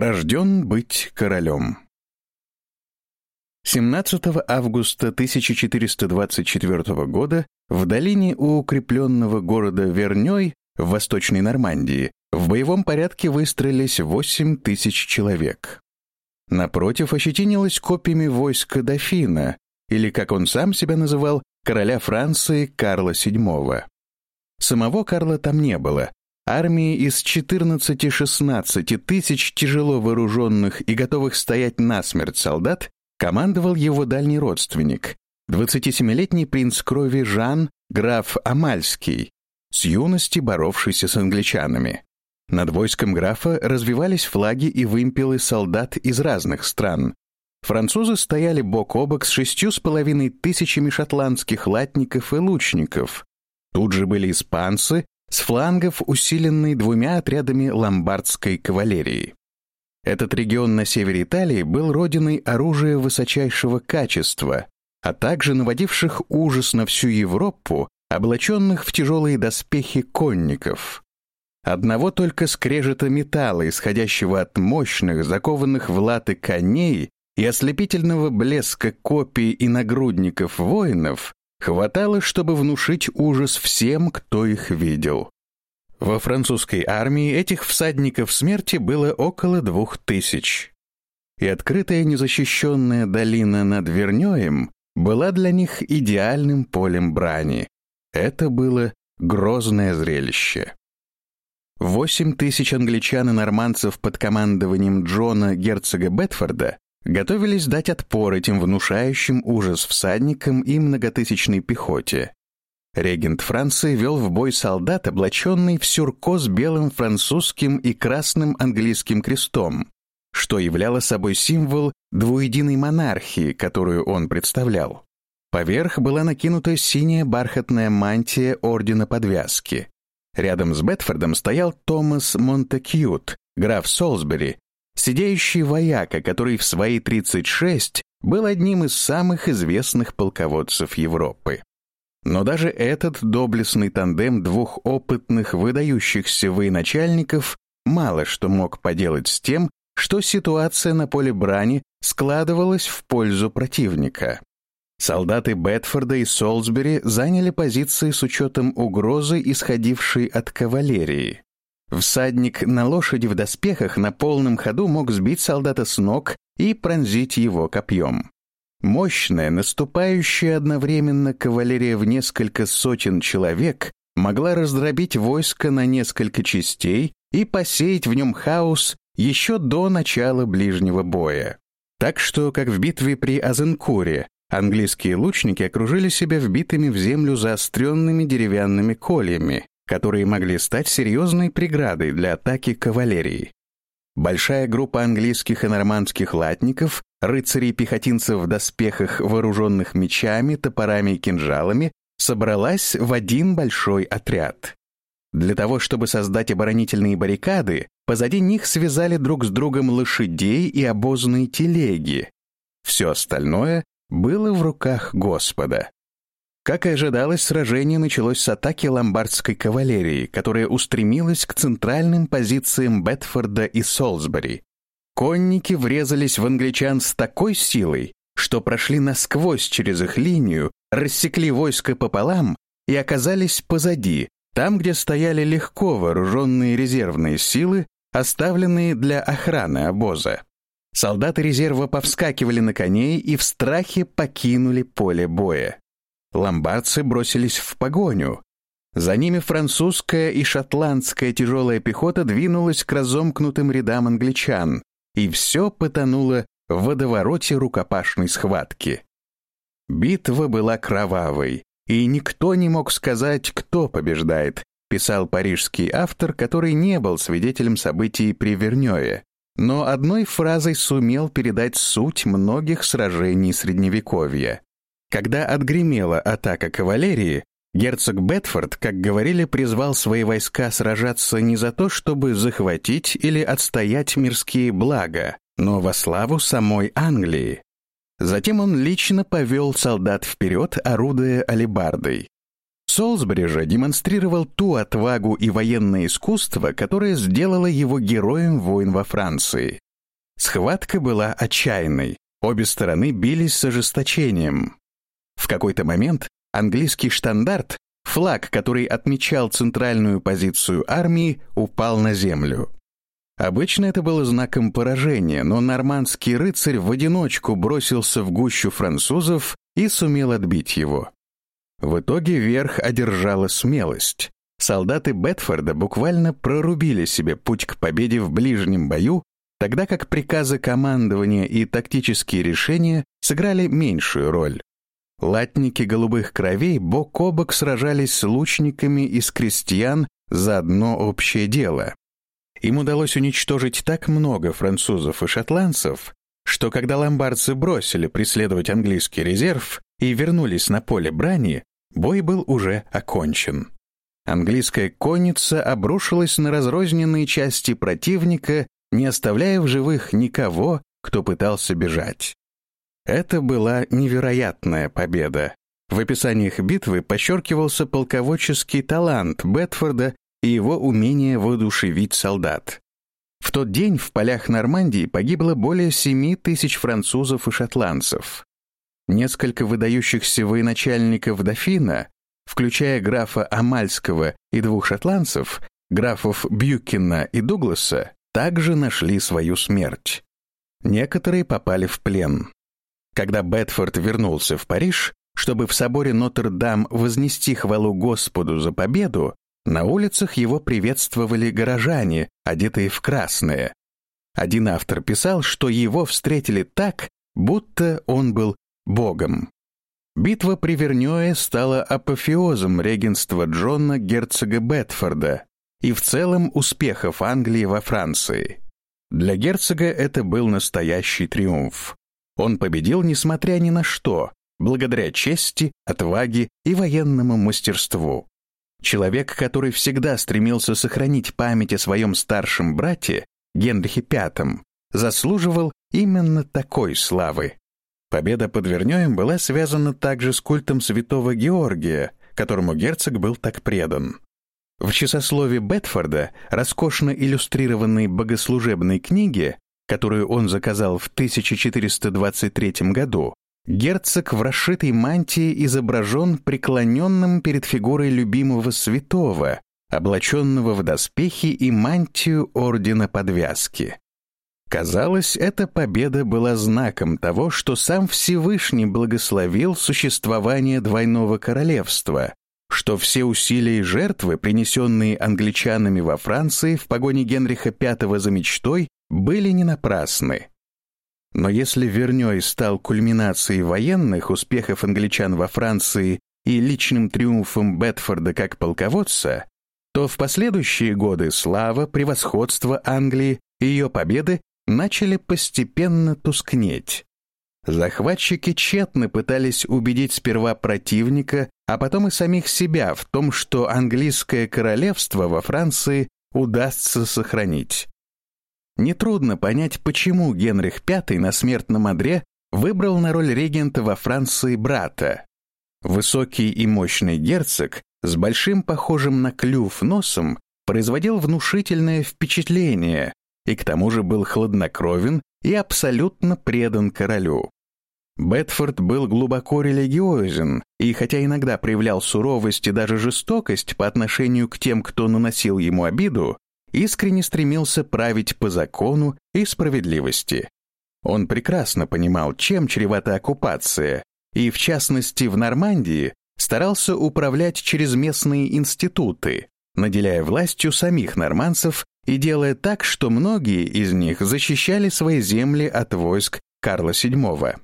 Рожден быть королем. 17 августа 1424 года в долине у укрепленного города Вернёй в Восточной Нормандии в боевом порядке выстроились 8 тысяч человек. Напротив ощетинилось копьями войско дофина, или, как он сам себя называл, короля Франции Карла VII. Самого Карла там не было. Армии из 14-16 тысяч тяжело вооруженных и готовых стоять насмерть солдат командовал его дальний родственник, 27-летний принц крови Жан, граф Амальский, с юности боровшийся с англичанами. Над войском графа развивались флаги и вымпелы солдат из разных стран. Французы стояли бок о бок с шестью с половиной тысячами шотландских латников и лучников. Тут же были испанцы, с флангов усиленные двумя отрядами ломбардской кавалерии. Этот регион на севере Италии был родиной оружия высочайшего качества, а также наводивших ужас на всю Европу, облаченных в тяжелые доспехи конников. Одного только скрежета металла, исходящего от мощных, закованных в латы коней и ослепительного блеска копий и нагрудников воинов, хватало, чтобы внушить ужас всем, кто их видел. Во французской армии этих всадников смерти было около двух тысяч. И открытая незащищенная долина над Вернёем была для них идеальным полем брани. Это было грозное зрелище. Восемь тысяч англичан и нормандцев под командованием Джона, герцога Бетфорда, готовились дать отпор этим внушающим ужас всадникам и многотысячной пехоте. Регент Франции вел в бой солдат, облаченный в сюрко с белым французским и красным английским крестом, что являло собой символ двуединой монархии, которую он представлял. Поверх была накинута синяя бархатная мантия ордена подвязки. Рядом с Бетфордом стоял Томас Монтекьют, граф Солсбери, сидящий вояка, который в свои 36 был одним из самых известных полководцев Европы. Но даже этот доблестный тандем двух опытных, выдающихся военачальников мало что мог поделать с тем, что ситуация на поле брани складывалась в пользу противника. Солдаты Бетфорда и Солсбери заняли позиции с учетом угрозы, исходившей от кавалерии. Всадник на лошади в доспехах на полном ходу мог сбить солдата с ног и пронзить его копьем. Мощная, наступающая одновременно кавалерия в несколько сотен человек могла раздробить войско на несколько частей и посеять в нем хаос еще до начала ближнего боя. Так что, как в битве при Азенкуре, английские лучники окружили себя вбитыми в землю заостренными деревянными кольями, которые могли стать серьезной преградой для атаки кавалерии. Большая группа английских и нормандских латников, рыцарей-пехотинцев в доспехах, вооруженных мечами, топорами и кинжалами, собралась в один большой отряд. Для того, чтобы создать оборонительные баррикады, позади них связали друг с другом лошадей и обозные телеги. Все остальное было в руках Господа. Как и ожидалось, сражение началось с атаки ломбардской кавалерии, которая устремилась к центральным позициям Бетфорда и Солсбери. Конники врезались в англичан с такой силой, что прошли насквозь через их линию, рассекли войско пополам и оказались позади, там, где стояли легко вооруженные резервные силы, оставленные для охраны обоза. Солдаты резерва повскакивали на коней и в страхе покинули поле боя. Ломбардцы бросились в погоню. За ними французская и шотландская тяжелая пехота двинулась к разомкнутым рядам англичан, и все потонуло в водовороте рукопашной схватки. Битва была кровавой, и никто не мог сказать, кто побеждает, писал парижский автор, который не был свидетелем событий при Вернёе, но одной фразой сумел передать суть многих сражений Средневековья. Когда отгремела атака кавалерии, герцог Бетфорд, как говорили, призвал свои войска сражаться не за то, чтобы захватить или отстоять мирские блага, но во славу самой Англии. Затем он лично повел солдат вперед, орудуя алебардой. Солсбери же демонстрировал ту отвагу и военное искусство, которое сделало его героем войн во Франции. Схватка была отчаянной. Обе стороны бились с ожесточением. В какой-то момент английский штандарт, флаг, который отмечал центральную позицию армии, упал на землю. Обычно это было знаком поражения, но нормандский рыцарь в одиночку бросился в гущу французов и сумел отбить его. В итоге верх одержала смелость. Солдаты Бетфорда буквально прорубили себе путь к победе в ближнем бою, тогда как приказы командования и тактические решения сыграли меньшую роль. Латники голубых кровей бок о бок сражались с лучниками из крестьян за одно общее дело. Им удалось уничтожить так много французов и шотландцев, что когда ломбардцы бросили преследовать английский резерв и вернулись на поле брани, Бой был уже окончен. Английская конница обрушилась на разрозненные части противника, не оставляя в живых никого, кто пытался бежать. Это была невероятная победа. В описаниях битвы подчеркивался полководческий талант Бетфорда и его умение воодушевить солдат. В тот день в полях Нормандии погибло более 7 тысяч французов и шотландцев. Несколько выдающихся военачальников дофина, включая графа Амальского и двух шотландцев, графов Бьюкина и Дугласа, также нашли свою смерть. Некоторые попали в плен. Когда Бетфорд вернулся в Париж, чтобы в соборе Нотр-Дам вознести хвалу Господу за победу, на улицах его приветствовали горожане, одетые в красное. Один автор писал, что его встретили так, будто он был Богом. Битва при Вернёе стала апофеозом регенства Джона герцога Бетфорда и в целом успехов Англии во Франции. Для герцога это был настоящий триумф. Он победил несмотря ни на что, благодаря чести, отваге и военному мастерству. Человек, который всегда стремился сохранить память о своем старшем брате, Генрихе V, заслуживал именно такой славы. Победа под Вернёем была связана также с культом святого Георгия, которому герцог был так предан. В часослове Бетфорда, роскошно иллюстрированной богослужебной книге, которую он заказал в 1423 году, герцог в расшитой мантии изображен преклоненным перед фигурой любимого святого, облаченного в доспехи и мантию ордена подвязки. Казалось, эта победа была знаком того, что сам Всевышний благословил существование двойного королевства, что все усилия и жертвы, принесенные англичанами во Франции в погоне Генриха V за мечтой, были не напрасны. Но если Вернёй стал кульминацией военных успехов англичан во Франции и личным триумфом Бетфорда как полководца, то в последующие годы слава, превосходство Англии и ее победы начали постепенно тускнеть. Захватчики тщетно пытались убедить сперва противника, а потом и самих себя в том, что английское королевство во Франции удастся сохранить. Нетрудно понять, почему Генрих V на смертном одре выбрал на роль регента во Франции брата. Высокий и мощный герцог с большим похожим на клюв носом производил внушительное впечатление, и к тому же был хладнокровен и абсолютно предан королю. Бетфорд был глубоко религиозен, и хотя иногда проявлял суровость и даже жестокость по отношению к тем, кто наносил ему обиду, искренне стремился править по закону и справедливости. Он прекрасно понимал, чем чревата оккупация, и, в частности, в Нормандии старался управлять через местные институты, наделяя властью самих норманцев и делая так, что многие из них защищали свои земли от войск Карла VII.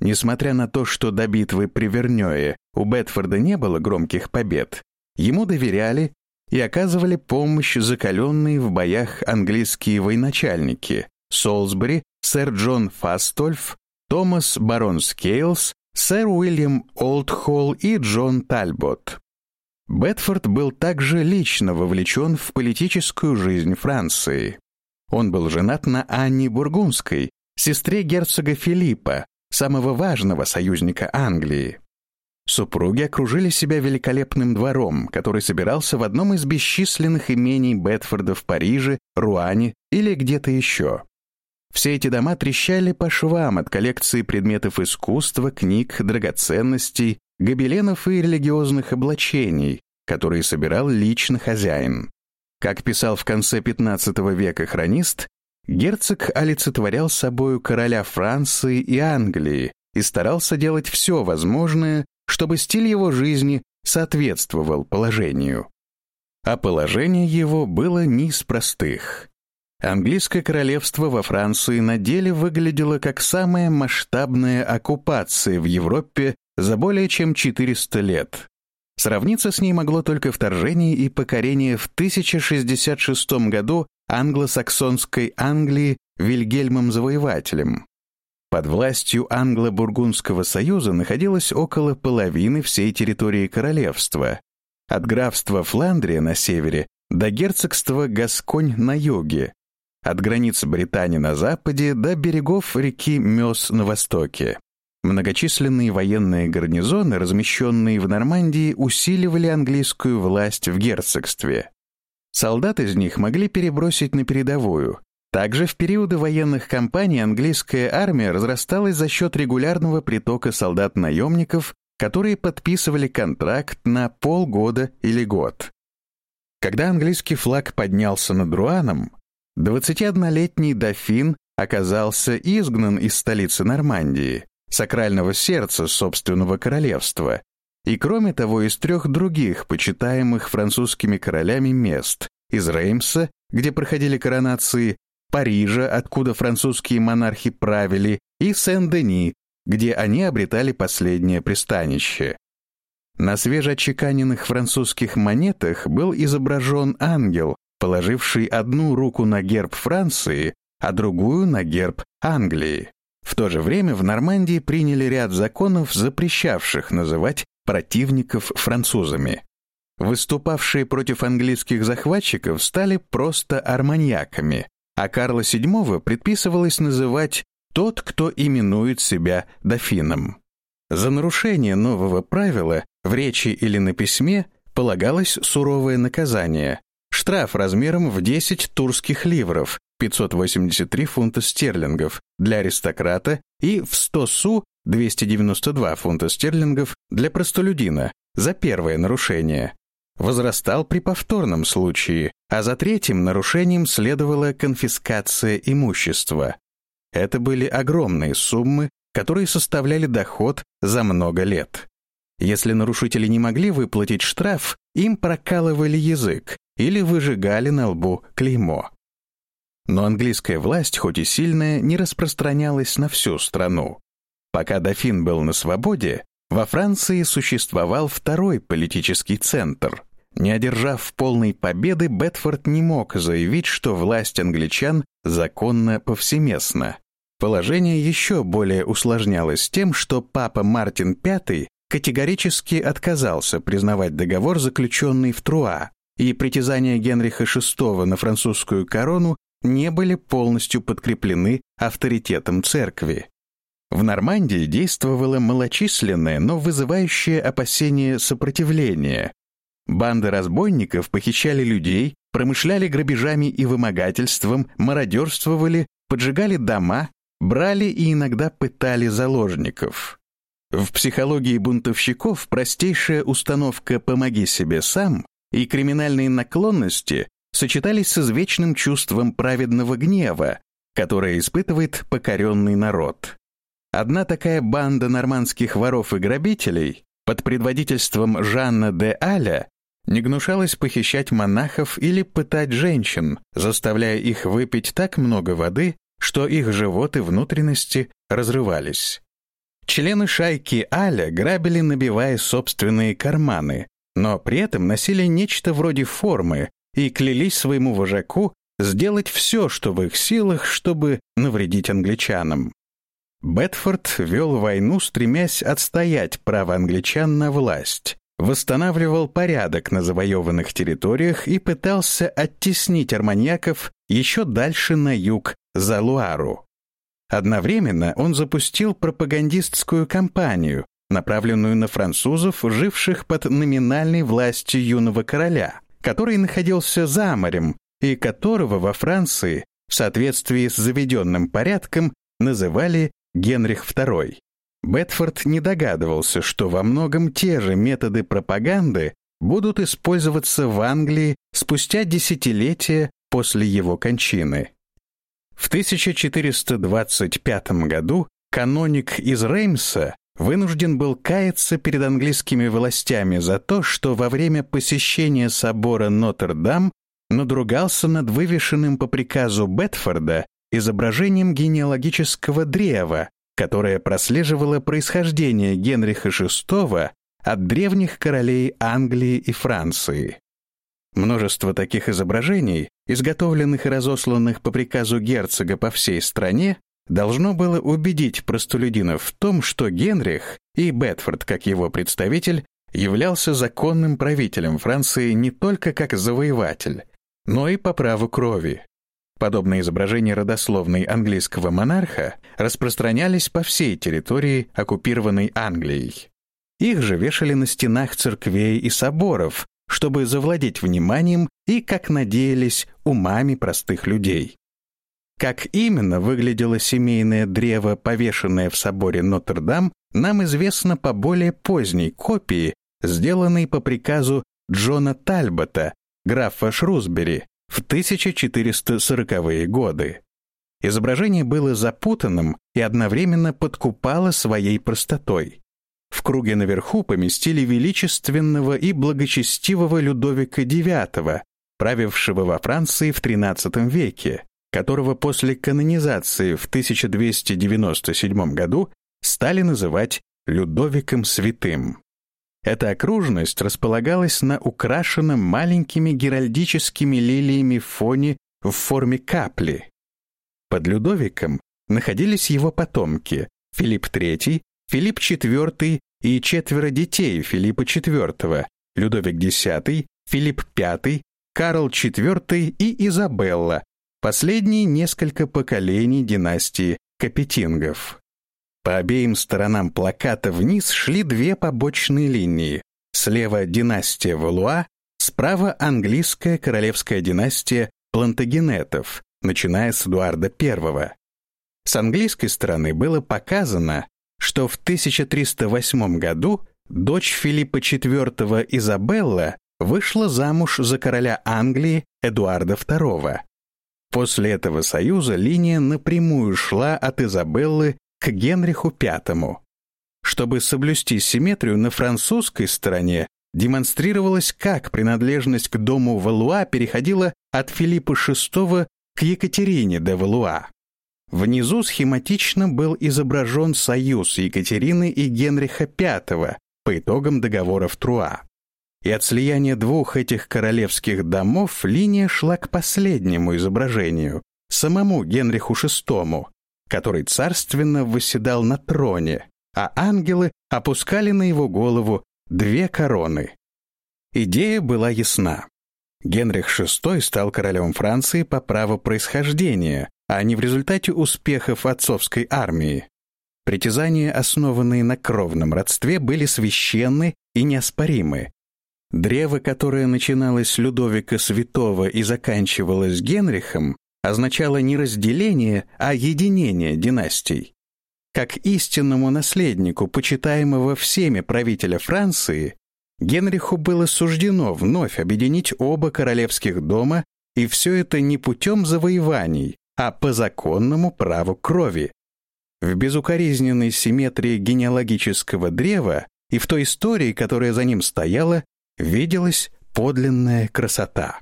Несмотря на то, что до битвы при Вернёе у Бетфорда не было громких побед, ему доверяли и оказывали помощь закаленные в боях английские военачальники Солсбери, сэр Джон Фастольф, Томас Барон Скейлс, сэр Уильям Олдхолл и Джон Тальбот. Бетфорд был также лично вовлечен в политическую жизнь Франции. Он был женат на Анне Бургундской, сестре герцога Филиппа, самого важного союзника Англии. Супруги окружили себя великолепным двором, который собирался в одном из бесчисленных имений Бетфорда в Париже, Руане или где-то еще. Все эти дома трещали по швам от коллекции предметов искусства, книг, драгоценностей, гобеленов и религиозных облачений, которые собирал лично хозяин. Как писал в конце XV века хронист, герцог олицетворял собою короля Франции и Англии и старался делать все возможное, чтобы стиль его жизни соответствовал положению. А положение его было не из простых. Английское королевство во Франции на деле выглядело как самая масштабная оккупация в Европе за более чем 400 лет. Сравниться с ней могло только вторжение и покорение в 1066 году англосаксонской Англии Вильгельмом Завоевателем. Под властью Англо-Бургундского союза находилось около половины всей территории королевства, от графства Фландрия на севере до герцогства Гасконь на юге, от границ Британии на западе до берегов реки Мёс на востоке. Многочисленные военные гарнизоны, размещенные в Нормандии, усиливали английскую власть в герцогстве. Солдат из них могли перебросить на передовую. Также в периоды военных кампаний английская армия разрасталась за счет регулярного притока солдат-наемников, которые подписывали контракт на полгода или год. Когда английский флаг поднялся над Руаном, 21-летний дофин оказался изгнан из столицы Нормандии, сакрального сердца собственного королевства, и кроме того из трех других почитаемых французскими королями мест из Реймса, где проходили коронации, Парижа, откуда французские монархи правили, и Сен-Дени, где они обретали последнее пристанище. На свежеотчеканенных французских монетах был изображен ангел, положивший одну руку на герб Франции, а другую на герб Англии. В то же время в Нормандии приняли ряд законов, запрещавших называть противников французами. Выступавшие против английских захватчиков стали просто арманьяками, а Карла VII предписывалось называть «тот, кто именует себя дофином». За нарушение нового правила в речи или на письме полагалось суровое наказание, штраф размером в 10 турских ливров 583 фунта стерлингов для аристократа и в 100 су 292 фунта стерлингов для простолюдина за первое нарушение. Возрастал при повторном случае, а за третьим нарушением следовала конфискация имущества. Это были огромные суммы, которые составляли доход за много лет. Если нарушители не могли выплатить штраф, им прокалывали язык или выжигали на лбу клеймо. Но английская власть, хоть и сильная, не распространялась на всю страну. Пока дофин был на свободе, во Франции существовал второй политический центр. Не одержав полной победы, Бетфорд не мог заявить, что власть англичан законна повсеместно. Положение еще более усложнялось тем, что папа Мартин V категорически отказался признавать договор, заключенный в Труа, и притязания Генриха VI на французскую корону не были полностью подкреплены авторитетом церкви. В Нормандии действовало малочисленное, но вызывающее опасение сопротивление. Банды разбойников похищали людей, промышляли грабежами и вымогательством, мародерствовали, поджигали дома, брали и иногда пытали заложников. В психологии бунтовщиков простейшая установка «помоги себе сам» и криминальные наклонности сочетались с извечным чувством праведного гнева, которое испытывает покоренный народ. Одна такая банда нормандских воров и грабителей под предводительством Жанна де Аля не гнушалась похищать монахов или пытать женщин, заставляя их выпить так много воды, что их животы внутренности разрывались. Члены шайки Аля грабили, набивая собственные карманы, но при этом носили нечто вроде формы и клялись своему вожаку сделать все, что в их силах, чтобы навредить англичанам. Бетфорд вел войну, стремясь отстоять право англичан на власть, восстанавливал порядок на завоеванных территориях и пытался оттеснить арманьяков еще дальше на юг, за Луару. Одновременно он запустил пропагандистскую кампанию, направленную на французов, живших под номинальной властью юного короля, который находился за морем и которого во Франции в соответствии с заведенным порядком называли Генрих II. Бетфорд не догадывался, что во многом те же методы пропаганды будут использоваться в Англии спустя десятилетия после его кончины. В 1425 году каноник из Реймса вынужден был каяться перед английскими властями за то, что во время посещения собора Нотр-Дам надругался над вывешенным по приказу Бетфорда изображением генеалогического древа, которое прослеживало происхождение Генриха VI от древних королей Англии и Франции. Множество таких изображений, изготовленных и разосланных по приказу герцога по всей стране, должно было убедить простолюдинов в том, что Генрих и Бетфорд, как его представитель, являлся законным правителем Франции не только как завоеватель, но и по праву крови. Подобные изображения родословной английского монарха распространялись по всей территории, оккупированной Англией. Их же вешали на стенах церквей и соборов, чтобы завладеть вниманием и, как надеялись, умами простых людей. Как именно выглядело семейное древо, повешенное в соборе Нотр-Дам, нам известно по более поздней копии, сделанной по приказу Джона Тальбота, графа Шрусбери, в 1440-е годы. Изображение было запутанным и одновременно подкупало своей простотой. В круге наверху поместили величественного и благочестивого Людовика IX, правившего во Франции в XIII веке, которого после канонизации в 1297 году стали называть Людовиком Святым. Эта окружность располагалась на украшенном маленькими геральдическими лилиями фоне в форме капли. Под Людовиком находились его потомки Филипп III, Филипп IV и четверо детей Филиппа IV, Людовик X, Филипп V, Карл IV и Изабелла, последние несколько поколений династии Капетингов. По обеим сторонам плаката вниз шли две побочные линии. Слева династия Валуа, справа английская королевская династия Плантагенетов, начиная с Эдуарда I. С английской стороны было показано, что в 1308 году дочь Филиппа IV Изабелла вышла замуж за короля Англии Эдуарда II. После этого союза линия напрямую шла от Изабеллы к Генриху V. Чтобы соблюсти симметрию на французской стороне, демонстрировалось, как принадлежность к дому Валуа переходила от Филиппа VI к Екатерине де Валуа. Внизу схематично был изображен союз Екатерины и Генриха V по итогам договора в Труа. И от слияния двух этих королевских домов линия шла к последнему изображению, самому Генриху VI, который царственно восседал на троне, а ангелы опускали на его голову две короны. Идея была ясна. Генрих VI стал королем Франции по праву происхождения, а не в результате успехов отцовской армии. Притязания, основанные на кровном родстве, были священны и неоспоримы. Древо, которое начиналось с Людовика Святого и заканчивалось Генрихом, означало не разделение, а единение династий. Как истинному наследнику, почитаемого всеми правителя Франции, Генриху было суждено вновь объединить оба королевских дома, и все это не путем завоеваний, а по законному праву крови. В безукоризненной симметрии генеалогического древа и в той истории, которая за ним стояла, виделась подлинная красота.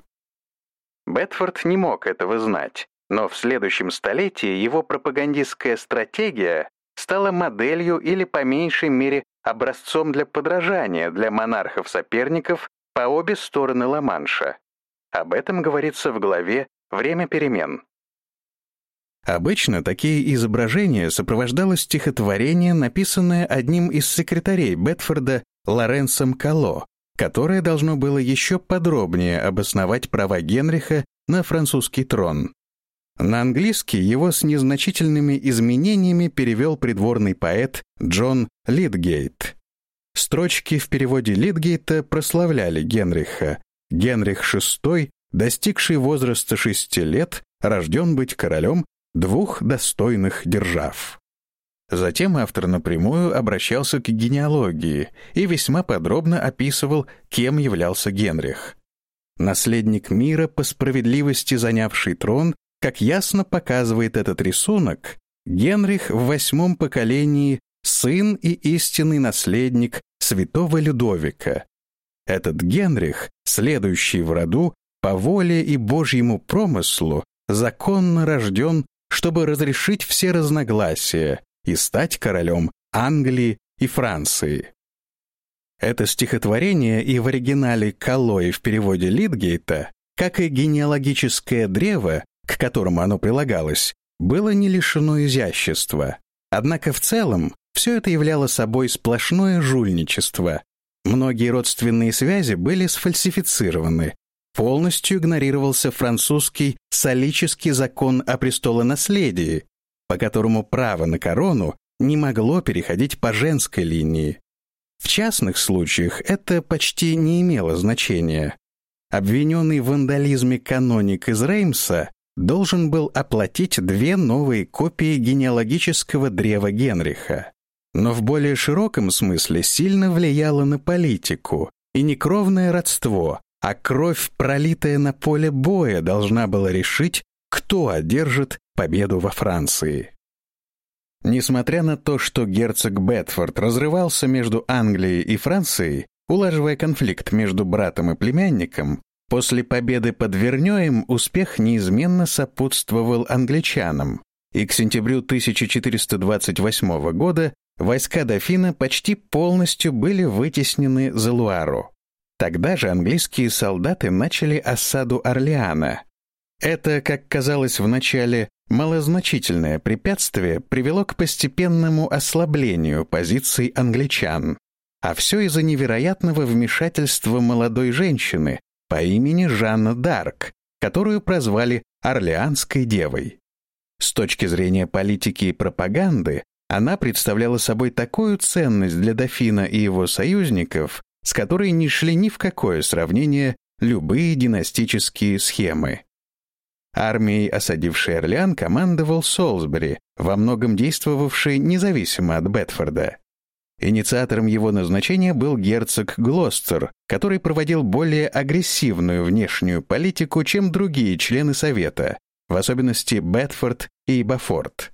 Бетфорд не мог этого знать, но в следующем столетии его пропагандистская стратегия стала моделью или, по меньшей мере, образцом для подражания для монархов-соперников по обе стороны Ла-Манша. Об этом говорится в главе «Время перемен». Обычно такие изображения сопровождало стихотворение, написанное одним из секретарей Бетфорда Лоренсом Кало, которое должно было еще подробнее обосновать права Генриха на французский трон. На английский его с незначительными изменениями перевел придворный поэт Джон Литгейт. Строчки в переводе Литгейта прославляли Генриха. Генрих VI достигший возраста шести лет, рожден быть королем двух достойных держав. Затем автор напрямую обращался к генеалогии и весьма подробно описывал, кем являлся Генрих. Наследник мира, по справедливости занявший трон, как ясно показывает этот рисунок, Генрих в восьмом поколении сын и истинный наследник святого Людовика. Этот Генрих, следующий в роду, по воле и Божьему промыслу, законно рожден, чтобы разрешить все разногласия и стать королем Англии и Франции. Это стихотворение и в оригинале «Калой» в переводе Литгейта, как и генеалогическое древо, к которому оно прилагалось, было не лишено изящества. Однако в целом все это являло собой сплошное жульничество. Многие родственные связи были сфальсифицированы. Полностью игнорировался французский солический закон о престолонаследии, по которому право на корону не могло переходить по женской линии. В частных случаях это почти не имело значения. Обвиненный в вандализме каноник из Реймса должен был оплатить две новые копии генеалогического древа Генриха. Но в более широком смысле сильно влияло на политику, и не кровное родство, а кровь, пролитая на поле боя, должна была решить, кто одержит победу во Франции. Несмотря на то, что герцог Бетфорд разрывался между Англией и Францией, улаживая конфликт между братом и племянником, После победы под Вернёем успех неизменно сопутствовал англичанам, и к сентябрю 1428 года войска дофина почти полностью были вытеснены за Луару. Тогда же английские солдаты начали осаду Орлеана. Это, как казалось вначале, малозначительное препятствие привело к постепенному ослаблению позиций англичан. А все из-за невероятного вмешательства молодой женщины, по имени Жанна Дарк, которую прозвали Орлеанской девой. С точки зрения политики и пропаганды, она представляла собой такую ценность для дофина и его союзников, с которой не шли ни в какое сравнение любые династические схемы. Армией, осадившей Орлеан, командовал Солсбери, во многом действовавший независимо от Бетфорда. Инициатором его назначения был герцог Глостер, который проводил более агрессивную внешнюю политику, чем другие члены Совета, в особенности Бетфорд и Бафорд.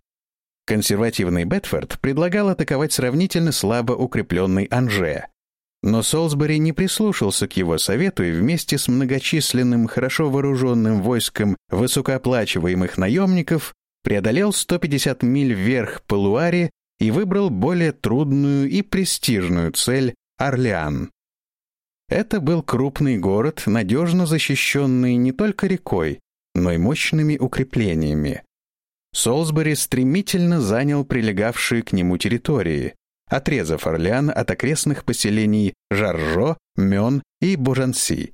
Консервативный Бетфорд предлагал атаковать сравнительно слабо укрепленный Анже. Но Солсбери не прислушался к его совету и вместе с многочисленным, хорошо вооруженным войском высокооплачиваемых наемников преодолел 150 миль вверх по Луаре и выбрал более трудную и престижную цель — Орлеан. Это был крупный город, надежно защищенный не только рекой, но и мощными укреплениями. Солсбери стремительно занял прилегавшие к нему территории, отрезав Орлеан от окрестных поселений Жаржо, Мён и Бужанси.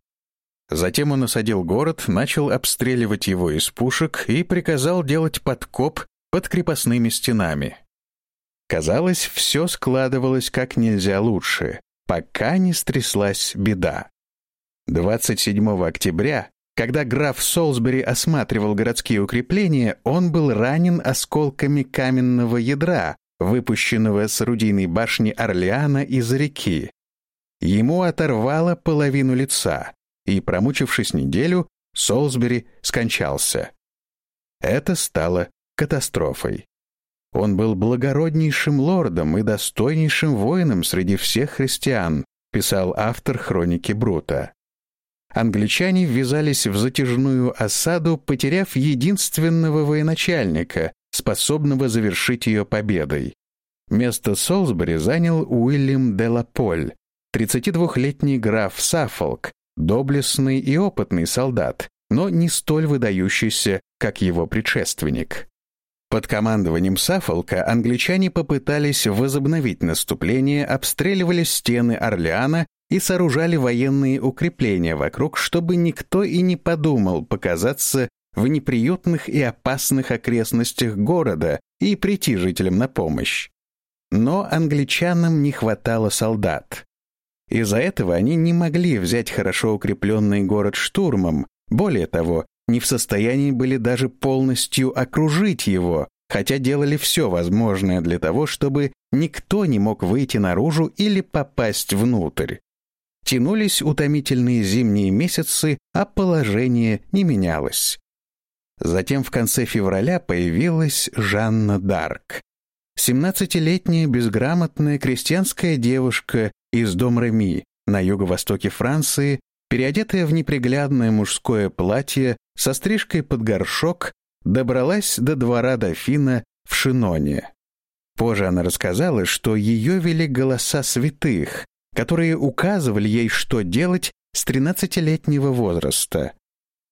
Затем он осадил город, начал обстреливать его из пушек и приказал делать подкоп под крепостными стенами. Казалось, все складывалось как нельзя лучше, пока не стряслась беда. 27 октября, когда граф Солсбери осматривал городские укрепления, он был ранен осколками каменного ядра, выпущенного с орудийной башни Орлеана из реки. Ему оторвало половину лица, и, промучившись неделю, Солсбери скончался. Это стало катастрофой. Он был благороднейшим лордом и достойнейшим воином среди всех христиан, писал автор хроники Брута. Англичане ввязались в затяжную осаду, потеряв единственного военачальника, способного завершить ее победой. Место Солсбери занял Уильям де Лаполь, 32-летний граф Саффолк, доблестный и опытный солдат, но не столь выдающийся, как его предшественник. Под командованием Сафолка англичане попытались возобновить наступление, обстреливали стены Орлеана и сооружали военные укрепления вокруг, чтобы никто и не подумал показаться в неприютных и опасных окрестностях города и прийти жителям на помощь. Но англичанам не хватало солдат. Из-за этого они не могли взять хорошо укрепленный город штурмом, Более того, не в состоянии были даже полностью окружить его, хотя делали все возможное для того, чтобы никто не мог выйти наружу или попасть внутрь. Тянулись утомительные зимние месяцы, а положение не менялось. Затем в конце февраля появилась Жанна Дарк. Семнадцатилетняя безграмотная крестьянская девушка из дом Реми на юго-востоке Франции, переодетая в неприглядное мужское платье со стрижкой под горшок, добралась до двора дофина в Шиноне. Позже она рассказала, что ее вели голоса святых, которые указывали ей, что делать с 13-летнего возраста.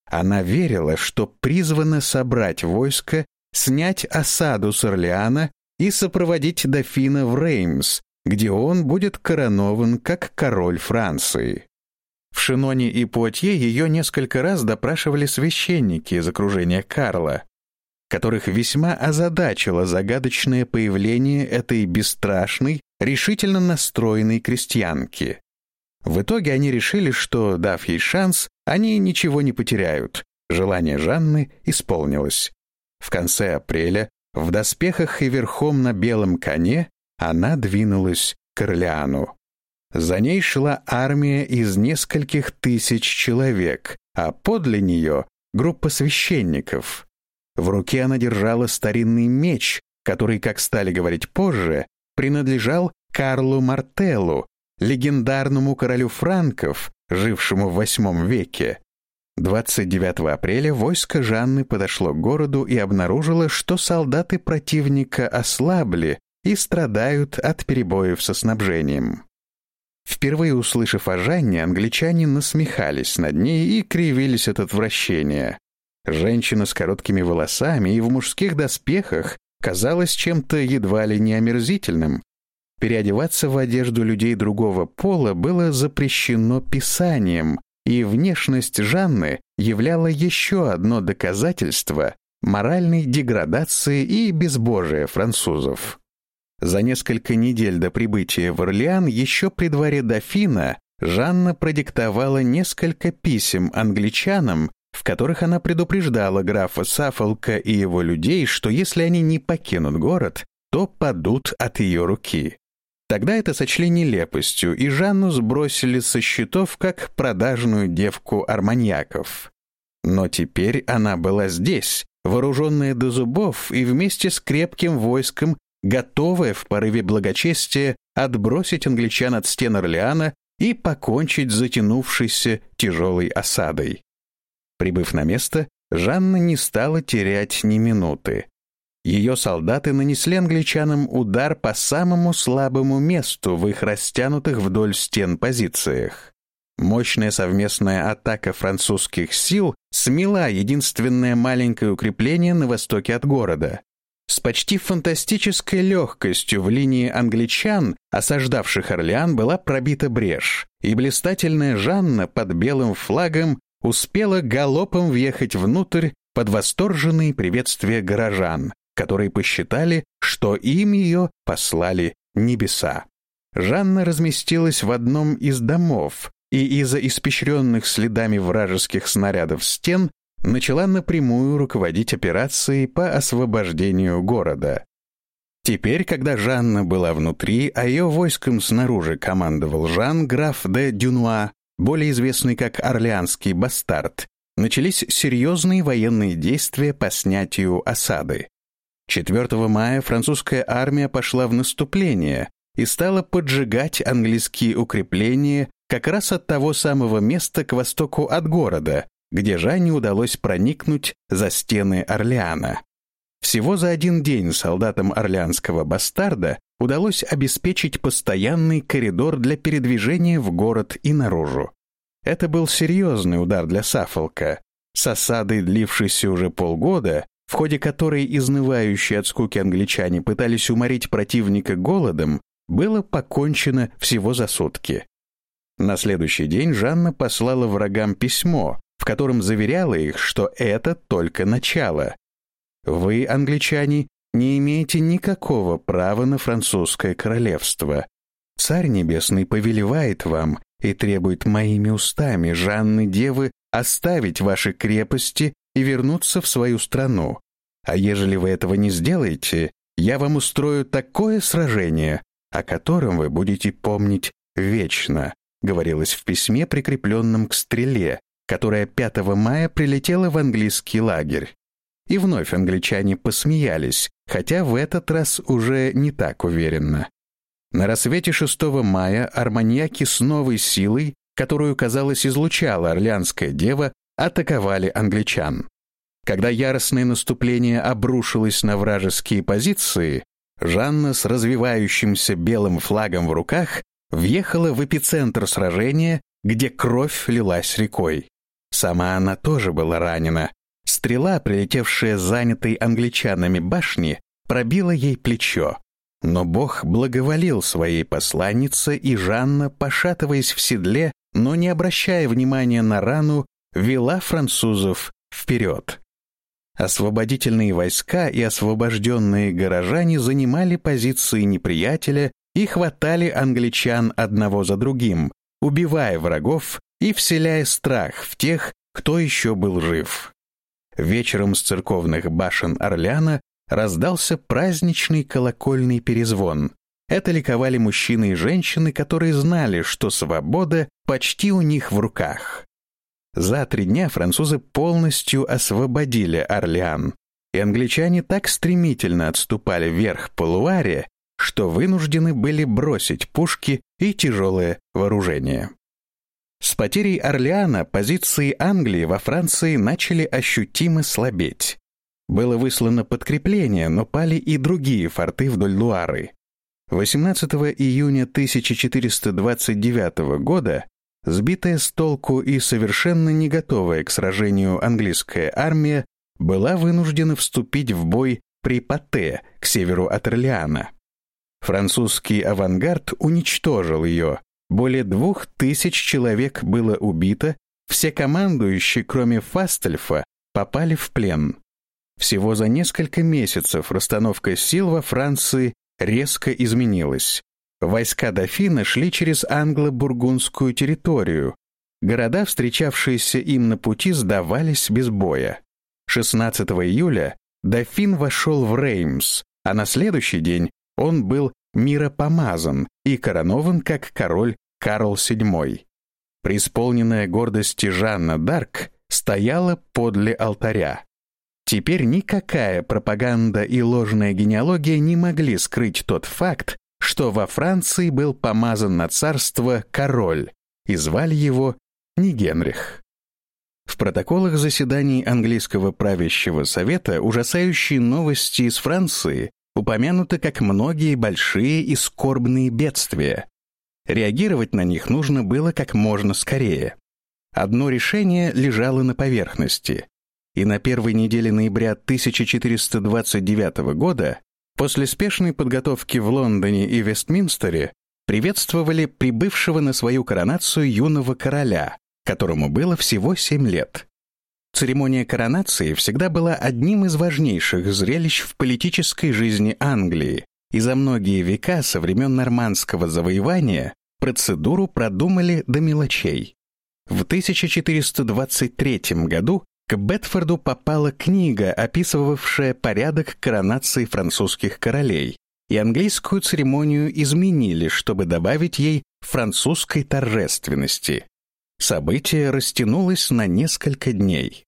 Она верила, что призвана собрать войско, снять осаду с Орлеана и сопроводить дофина в Реймс, где он будет коронован как король Франции. В Шиноне и Пуатье ее несколько раз допрашивали священники из окружения Карла, которых весьма озадачило загадочное появление этой бесстрашной, решительно настроенной крестьянки. В итоге они решили, что, дав ей шанс, они ничего не потеряют. Желание Жанны исполнилось. В конце апреля, в доспехах и верхом на белом коне, она двинулась к Орлеану. За ней шла армия из нескольких тысяч человек, а подле нее — группа священников. В руке она держала старинный меч, который, как стали говорить позже, принадлежал Карлу Мартеллу, легендарному королю франков, жившему в VIII веке. 29 апреля войско Жанны подошло к городу и обнаружило, что солдаты противника ослабли и страдают от перебоев со снабжением. Впервые услышав о Жанне, англичане насмехались над ней и кривились от отвращения. Женщина с короткими волосами и в мужских доспехах казалась чем-то едва ли не омерзительным. Переодеваться в одежду людей другого пола было запрещено писанием, и внешность Жанны являла еще одно доказательство моральной деградации и безбожия французов. За несколько недель до прибытия в Орлеан еще при дворе дофина Жанна продиктовала несколько писем англичанам, в которых она предупреждала графа Сафолка и его людей, что если они не покинут город, то падут от ее руки. Тогда это сочли нелепостью, и Жанну сбросили со счетов как продажную девку арманьяков. Но теперь она была здесь, вооруженная до зубов и вместе с крепким войском готовая в порыве благочестия отбросить англичан от стен Орлеана и покончить затянувшейся тяжелой осадой. Прибыв на место, Жанна не стала терять ни минуты. Ее солдаты нанесли англичанам удар по самому слабому месту в их растянутых вдоль стен позициях. Мощная совместная атака французских сил смела единственное маленькое укрепление на востоке от города. С почти фантастической легкостью в линии англичан, осаждавших Орлеан, была пробита брешь, и блистательная Жанна под белым флагом успела галопом въехать внутрь под восторженные приветствия горожан, которые посчитали, что им ее послали небеса. Жанна разместилась в одном из домов и из-за испещренных следами вражеских снарядов стен начала напрямую руководить операцией по освобождению города. Теперь, когда Жанна была внутри, а ее войском снаружи командовал Жан, граф де Дюнуа, более известный как Орлеанский бастард, начались серьезные военные действия по снятию осады. 4 мая французская армия пошла в наступление и стала поджигать английские укрепления как раз от того самого места к востоку от города, где Жанне удалось проникнуть за стены Орлеана. Всего за один день солдатам орлеанского бастарда удалось обеспечить постоянный коридор для передвижения в город и наружу. Это был серьезный удар для Сафолка. С осадой, длившейся уже полгода, в ходе которой изнывающие от скуки англичане пытались уморить противника голодом, было покончено всего за сутки. На следующий день Жанна послала врагам письмо, в котором заверяла их, что это только начало. Вы, англичане, не имеете никакого права на французское королевство. Царь Небесный повелевает вам и требует моими устами Жанны Девы оставить ваши крепости и вернуться в свою страну. А ежели вы этого не сделаете, я вам устрою такое сражение, о котором вы будете помнить вечно», говорилось в письме, прикрепленном к стреле, которая 5 мая прилетела в английский лагерь. И вновь англичане посмеялись, хотя в этот раз уже не так уверенно. На рассвете 6 мая арманьяки с новой силой, которую, казалось, излучала Орлеанская дева, атаковали англичан. Когда яростное наступление обрушилось на вражеские позиции, Жанна с развивающимся белым флагом в руках въехала в эпицентр сражения, где кровь лилась рекой. Сама она тоже была ранена. Стрела, прилетевшая с занятой англичанами башни, пробила ей плечо. Но Бог благоволил своей посланнице, и Жанна, пошатываясь в седле, но не обращая внимания на рану, вела французов вперед. Освободительные войска и освобожденные горожане занимали позиции неприятеля и хватали англичан одного за другим, убивая врагов и вселяя страх в тех, кто еще был жив. Вечером с церковных башен Орлеана раздался праздничный колокольный перезвон. Это ликовали мужчины и женщины, которые знали, что свобода почти у них в руках. За три дня французы полностью освободили Орлеан, и англичане так стремительно отступали вверх по Луаре, что вынуждены были бросить пушки и тяжелое вооружение. С потерей Орлеана позиции Англии во Франции начали ощутимо слабеть. Было выслано подкрепление, но пали и другие форты вдоль Луары. 18 июня 1429 года сбитая с толку и совершенно не готовая к сражению английская армия была вынуждена вступить в бой при Патте, к северу от Орлеана. Французский авангард уничтожил ее, более двух тысяч человек было убито, все командующие, кроме Фастельфа, попали в плен. Всего за несколько месяцев расстановка сил во Франции резко изменилась. Войска дофина шли через англо-бургундскую территорию. Города, встречавшиеся им на пути, сдавались без боя. 16 июля дофин вошел в Реймс, а на следующий день он был миропомазан и коронован как король Карл VII. Преисполненная гордости Жанна Дарк стояла подле алтаря. Теперь никакая пропаганда и ложная генеалогия не могли скрыть тот факт, что во Франции был помазан на царство король, и звали его не Генрих. В протоколах заседаний английского правящего совета ужасающие новости из Франции упомянуты как многие большие и скорбные бедствия. Реагировать на них нужно было как можно скорее. Одно решение лежало на поверхности и на первой неделе ноября 1429 года, после спешной подготовки в Лондоне и Вестминстере, приветствовали прибывшего на свою коронацию юного короля, которому было всего семь лет. Церемония коронации всегда была одним из важнейших зрелищ в политической жизни Англии, и за многие века со времен нормандского завоевания процедуру продумали до мелочей. В 1423 году к Бетфорду попала книга, описывавшая порядок коронации французских королей, и английскую церемонию изменили, чтобы добавить ей французской торжественности. Событие растянулось на несколько дней.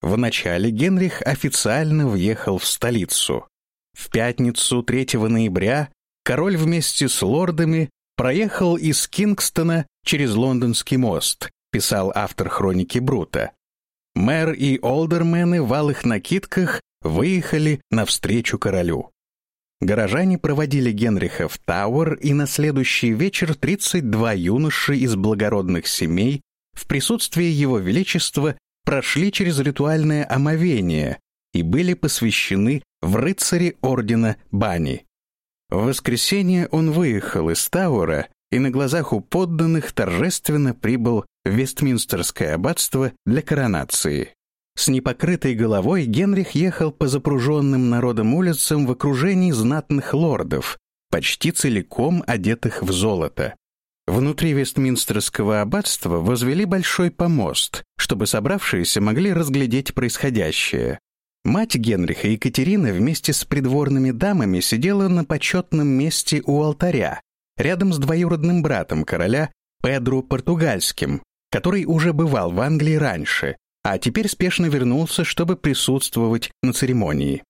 Вначале Генрих официально въехал в столицу. В пятницу 3 ноября король вместе с лордами проехал из Кингстона через Лондонский мост, писал автор хроники Брута, Мэр и олдермены в алых накидках выехали навстречу королю. Горожане проводили Генриха в Тауэр, и на следующий вечер 32 юноши из благородных семей в присутствии его величества прошли через ритуальное омовение и были посвящены в рыцари ордена Бани. В воскресенье он выехал из Тауэра и на глазах у подданных торжественно прибыл Вестминстерское аббатство для коронации. С непокрытой головой Генрих ехал по запруженным народом улицам в окружении знатных лордов, почти целиком одетых в золото. внутри Вестминстерского аббатства возвели большой помост, чтобы собравшиеся могли разглядеть происходящее. Мать Генриха Екатерина вместе с придворными дамами сидела на почетном месте у алтаря, рядом с двоюродным братом короля Педру Португальским, который уже бывал в Англии раньше, а теперь спешно вернулся, чтобы присутствовать на церемонии.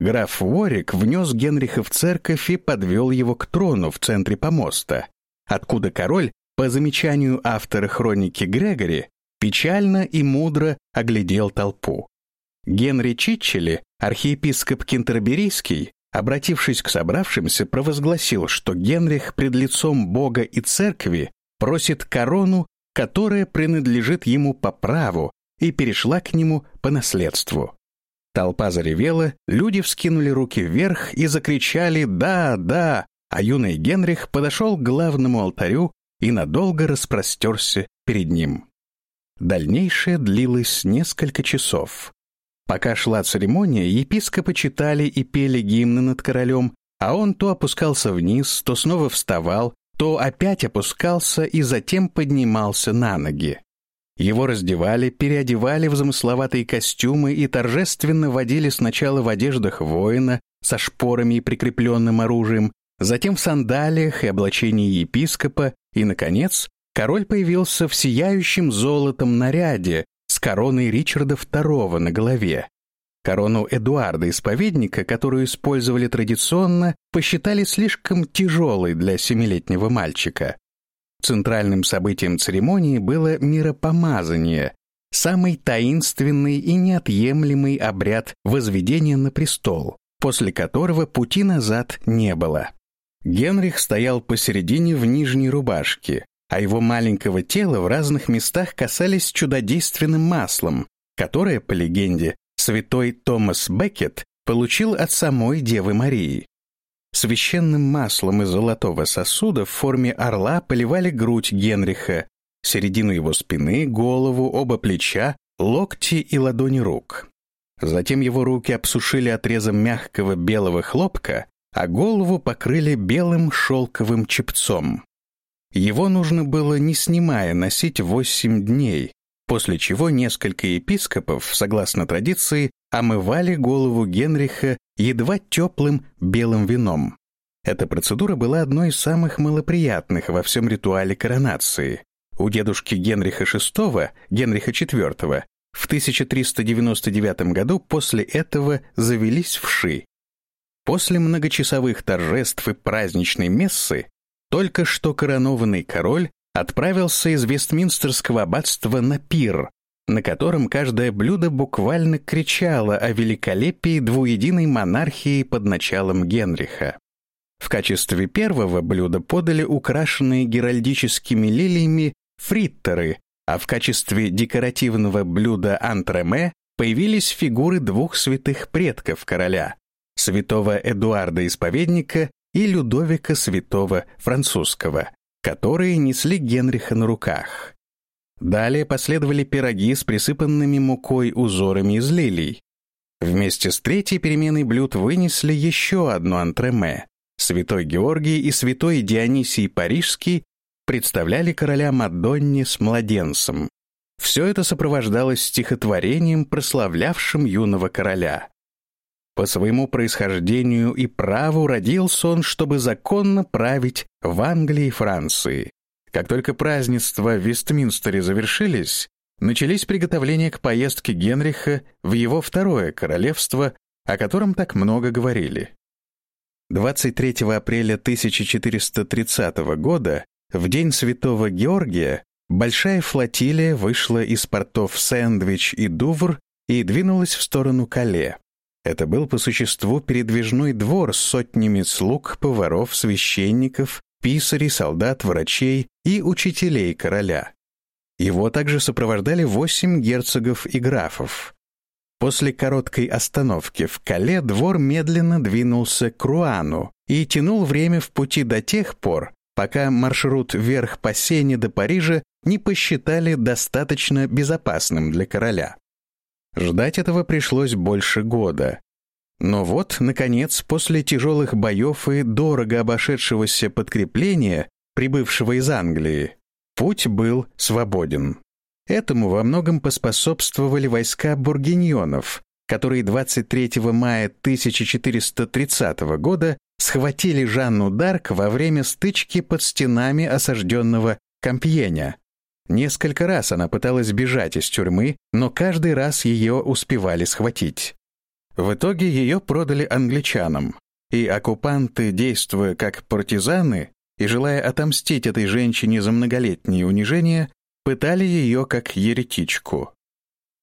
Граф Уорик внес Генриха в церковь и подвел его к трону в центре помоста, откуда король, по замечанию автора хроники Грегори, печально и мудро оглядел толпу. Генри Читчели, архиепископ Кентерберийский, обратившись к собравшимся, провозгласил, что Генрих пред лицом Бога и Церкви просит корону, которая принадлежит ему по праву и перешла к нему по наследству. Толпа заревела, люди вскинули руки вверх и закричали «Да, да!», а юный Генрих подошел к главному алтарю и надолго распростерся перед ним. Дальнейшее длилось несколько часов. Пока шла церемония, епископы читали и пели гимны над королем, а он то опускался вниз, то снова вставал, то опять опускался и затем поднимался на ноги. Его раздевали, переодевали в замысловатые костюмы и торжественно водили сначала в одеждах воина со шпорами и прикрепленным оружием, затем в сандалиях и облачении епископа, и, наконец, король появился в сияющем золотом наряде с короной Ричарда II на голове. Корону Эдуарда Исповедника, которую использовали традиционно, посчитали слишком тяжелой для семилетнего мальчика. Центральным событием церемонии было миропомазание, самый таинственный и неотъемлемый обряд возведения на престол, после которого пути назад не было. Генрих стоял посередине в нижней рубашке, а его маленького тела в разных местах касались чудодейственным маслом, которое, по легенде, святой Томас Беккет получил от самой Девы Марии. Священным маслом из золотого сосуда в форме орла поливали грудь Генриха, середину его спины, голову, оба плеча, локти и ладони рук. Затем его руки обсушили отрезом мягкого белого хлопка, а голову покрыли белым шелковым чепцом. Его нужно было, не снимая, носить восемь дней, после чего несколько епископов, согласно традиции, омывали голову Генриха едва теплым белым вином. Эта процедура была одной из самых малоприятных во всем ритуале коронации. У дедушки Генриха VI, Генриха IV, в 1399 году после этого завелись вши. После многочасовых торжеств и праздничной мессы только что коронованный король отправился из Вестминстерского аббатства на пир, на котором каждое блюдо буквально кричало о великолепии двуединой монархии под началом Генриха. В качестве первого блюда подали украшенные геральдическими лилиями фриттеры, а в качестве декоративного блюда антреме появились фигуры двух святых предков короля — святого Эдуарда Исповедника и Людовика Святого Французского, которые несли Генриха на руках. Далее последовали пироги с присыпанными мукой узорами из лилий. Вместе с третьей переменой блюд вынесли еще одно антреме. Святой Георгий и святой Дионисий Парижский представляли короля Мадонне с младенцем. Все это сопровождалось стихотворением, прославлявшим юного короля. По своему происхождению и праву родился он, чтобы законно править в Англии и Франции. Как только празднества в Вестминстере завершились, начались приготовления к поездке Генриха в его второе королевство, о котором так много говорили. 23 апреля 1430 года, в день Святого Георгия, большая флотилия вышла из портов Сэндвич и Дувр и двинулась в сторону Кале. Это был по существу передвижной двор с сотнями слуг, поваров, священников, писарей, солдат, врачей и учителей короля. Его также сопровождали восемь герцогов и графов. После короткой остановки в Кале двор медленно двинулся к Руану и тянул время в пути до тех пор, пока маршрут вверх по Сене до Парижа не посчитали достаточно безопасным для короля. Ждать этого пришлось больше года. Но вот, наконец, после тяжелых боев и дорого обошедшегося подкрепления, прибывшего из Англии, путь был свободен. Этому во многом поспособствовали войска бургиньонов, которые 23 мая 1430 года схватили Жанну Дарк во время стычки под стенами осажденного Кампьеня. Несколько раз она пыталась бежать из тюрьмы, но каждый раз ее успевали схватить. В итоге ее продали англичанам, и оккупанты, действуя как партизаны и желая отомстить этой женщине за многолетние унижения, пытали ее как еретичку.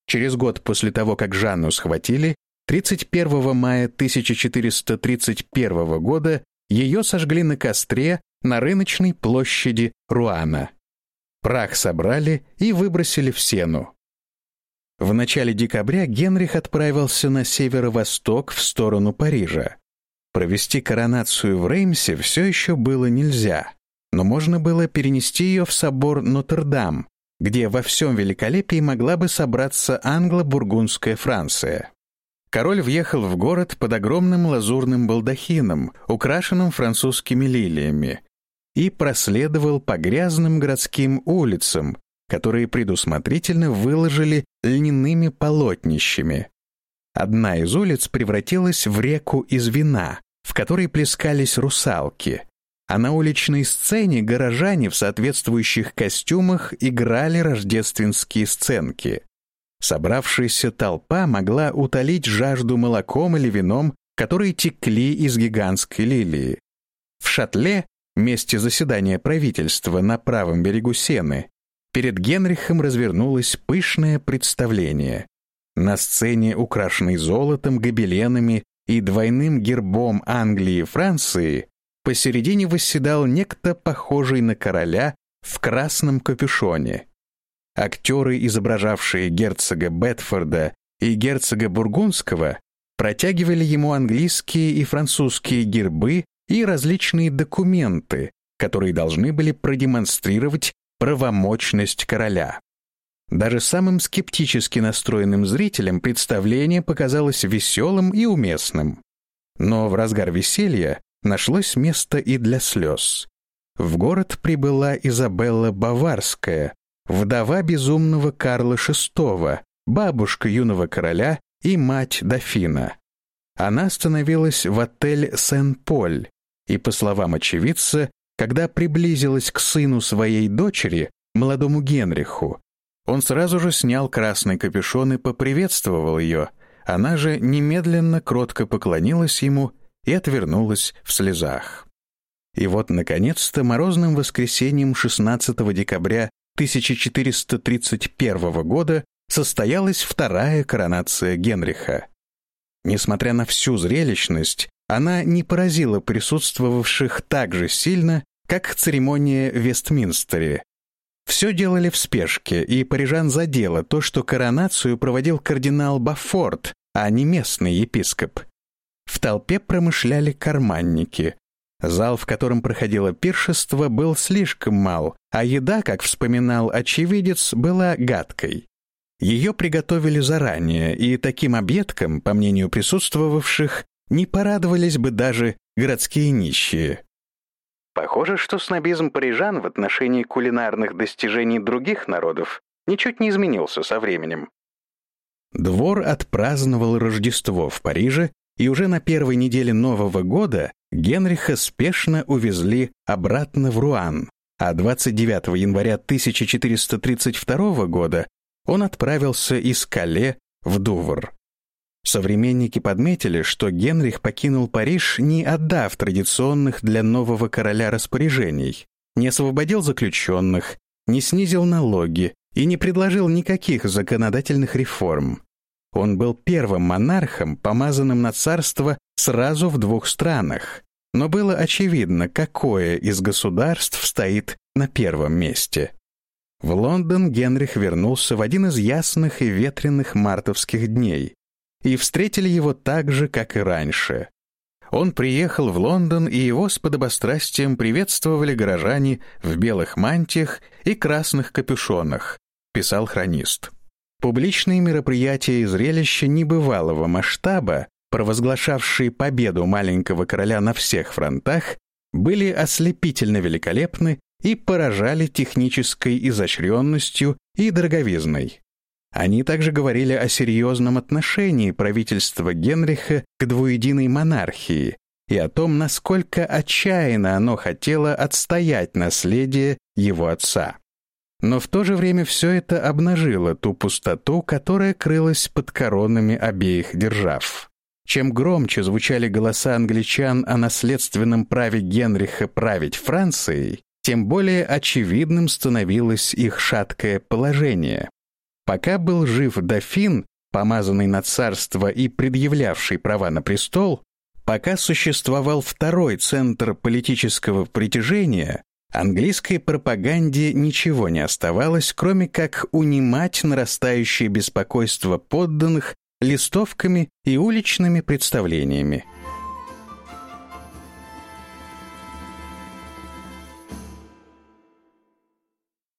Через год после того, как Жанну схватили, 31 мая 1431 года ее сожгли на костре на рыночной площади Руана. Прах собрали и выбросили в сену. В начале декабря Генрих отправился на северо-восток в сторону Парижа. Провести коронацию в Реймсе все еще было нельзя, но можно было перенести ее в собор Нотр-Дам, где во всем великолепии могла бы собраться англо-бургундская Франция. Король въехал в город под огромным лазурным балдахином, украшенным французскими лилиями, и проследовал по грязным городским улицам, которые предусмотрительно выложили льняными полотнищами. Одна из улиц превратилась в реку из вина, в которой плескались русалки, а на уличной сцене горожане в соответствующих костюмах играли рождественские сценки. Собравшаяся толпа могла утолить жажду молоком или вином, которые текли из гигантской лилии. В шатле месте заседания правительства на правом берегу Сены, перед Генрихом развернулось пышное представление. На сцене, украшенной золотом, гобеленами и двойным гербом Англии и Франции, посередине восседал некто, похожий на короля, в красном капюшоне. Актеры, изображавшие герцога Бетфорда и герцога Бургундского, протягивали ему английские и французские гербы и различные документы, которые должны были продемонстрировать правомочность короля. Даже самым скептически настроенным зрителям представление показалось веселым и уместным. Но в разгар веселья нашлось место и для слез. В город прибыла Изабелла Баварская, вдова безумного Карла VI, бабушка юного короля и мать дофина. Она остановилась в отель Сен-Поль, и, по словам очевидца, когда приблизилась к сыну своей дочери, молодому Генриху, он сразу же снял красный капюшон и поприветствовал ее, она же немедленно кротко поклонилась ему и отвернулась в слезах. И вот, наконец-то, морозным воскресеньем 16 декабря 1431 года состоялась вторая коронация Генриха. Несмотря на всю зрелищность, она не поразила присутствовавших так же сильно, как церемония в Вестминстере. Все делали в спешке, и парижан задело то, что коронацию проводил кардинал Бафорт, а не местный епископ. В толпе промышляли карманники. Зал, в котором проходило пиршество, был слишком мал, а еда, как вспоминал очевидец, была гадкой. Ее приготовили заранее, и таким объедком, по мнению присутствовавших, не порадовались бы даже городские нищие. Похоже, что снобизм парижан в отношении кулинарных достижений других народов ничуть не изменился со временем. Двор отпраздновал Рождество в Париже, и уже на первой неделе Нового года Генриха спешно увезли обратно в Руан, а 29 января 1432 года он отправился из Кале в Дувр. Современники подметили, что Генрих покинул Париж, не отдав традиционных для нового короля распоряжений, не освободил заключенных, не снизил налоги и не предложил никаких законодательных реформ. Он был первым монархом, помазанным на царство сразу в двух странах, но было очевидно, какое из государств стоит на первом месте. В Лондон Генрих вернулся в один из ясных и ветреных мартовских дней, и встретили его так же, как и раньше. Он приехал в Лондон, и его с подобострастием приветствовали горожане в белых мантиях и красных капюшонах, писал хронист. Публичные мероприятия и зрелища небывалого масштаба, провозглашавшие победу маленького короля на всех фронтах, были ослепительно великолепны и поражали технической изощренностью и дороговизной. Они также говорили о серьезном отношении правительства Генриха к двуединой монархии и о том, насколько отчаянно оно хотело отстоять наследие его отца. Но в то же время все это обнажило ту пустоту, которая крылась под коронами обеих держав. Чем громче звучали голоса англичан о наследственном праве Генриха править Францией, тем более очевидным становилось их шаткое положение. Пока был жив дофин, помазанный на царство и предъявлявший права на престол, пока существовал второй центр политического притяжения, английской пропаганде ничего не оставалось, кроме как унимать нарастающее беспокойство подданных листовками и уличными представлениями.